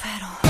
Fero.